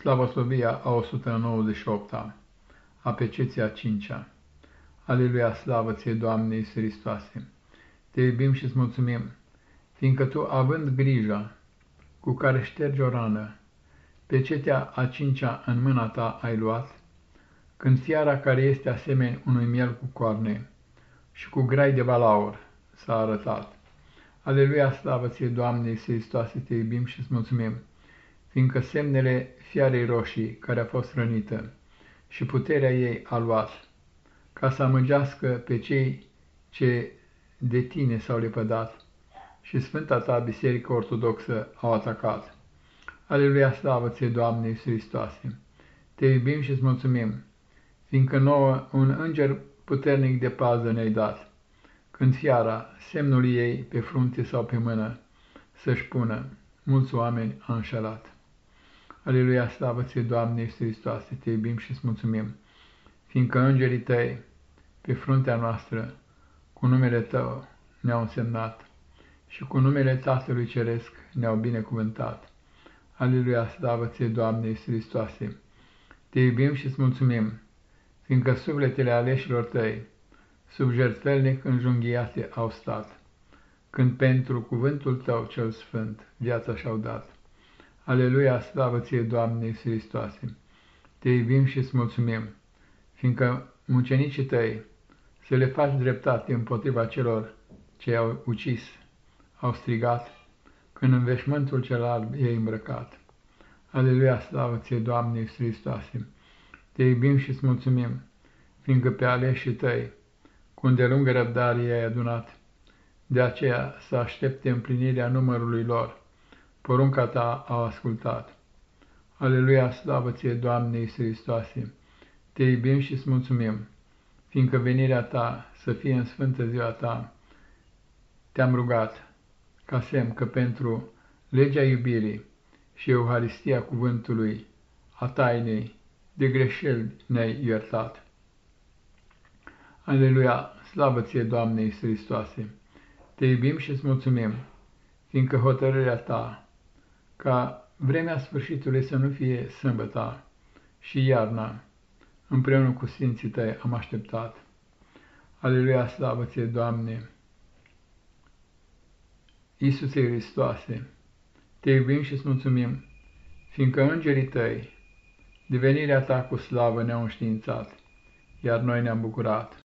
Slavoslovia a 198-a, a peceția 5-a. Aleluia, slavă ție, Doamne Iisus Hristoase! Te iubim și îți mulțumim, fiindcă Tu, având grija cu care ștergi o rană, pecetea a cincea în mâna Ta ai luat, când fiara care este asemeni unui miel cu coarne și cu grai de balaur s-a arătat. Aleluia, slavă ție, Doamne Iisus Hristoase, te iubim și îți mulțumim, fiindcă semnele fiarei roșii care a fost rănită și puterea ei a luat, ca să amăgească pe cei ce de tine s-au lepădat și Sfânta ta Biserică Ortodoxă au atacat. Aleluia, slavă ție, Doamne Iisus Hristoase! Te iubim și îți mulțumim, fiindcă nouă un înger puternic de pază ne-ai dat, când fiara, semnul ei pe frunte sau pe mână, să-și pună, mulți oameni a înșelat. Aleluia, slavă ție, Doamne Iisus Hristoase, te iubim și îți mulțumim, fiindcă îngerii tăi, pe fruntea noastră, cu numele tău ne-au însemnat și cu numele Tatălui Ceresc ne-au binecuvântat. Aleluia, slavă ție, Doamne Iisus Hristoase, te iubim și îți mulțumim, fiindcă sufletele aleșilor tăi, sub jertfelnic înjunghiate au stat, când pentru cuvântul tău cel sfânt viața și-au dat. Aleluia, slavă ție, Doamne Iisus Hristoase! Te iubim și îți mulțumim, fiindcă mucenicii tăi să le faci dreptate împotriva celor ce au ucis, au strigat, când în veșmântul cel alb e îmbrăcat. Aleluia, slavă ție, Doamne Iisus Hristoase! Te iubim și îți mulțumim, fiindcă pe aleșii tăi, cu îndelungă răbdare i-ai adunat, de aceea să aștepte împlinirea numărului lor, porunca ta au ascultat. Aleluia, slavă ție, Doamne Iisus Hristoase! Te iubim și îți mulțumim, fiindcă venirea ta să fie în sfântă ziua ta, te-am rugat, ca semn că pentru legea iubirii și Euharistia cuvântului a tainei de greșeli ne-ai iertat. Aleluia, slavă ție, Doamne Iisus Hristoase! Te iubim și îți mulțumim, fiindcă hotărârea ta ca vremea sfârșitului să nu fie sâmbăta și iarna, împreună cu Sfinții tăi am așteptat. Aleluia, slavă ție, Doamne! Iisuse Hristoase, te iubim și îți mulțumim, fiindcă îngerii tăi, de venirea ta cu slavă ne-au înștiințat, iar noi ne-am bucurat.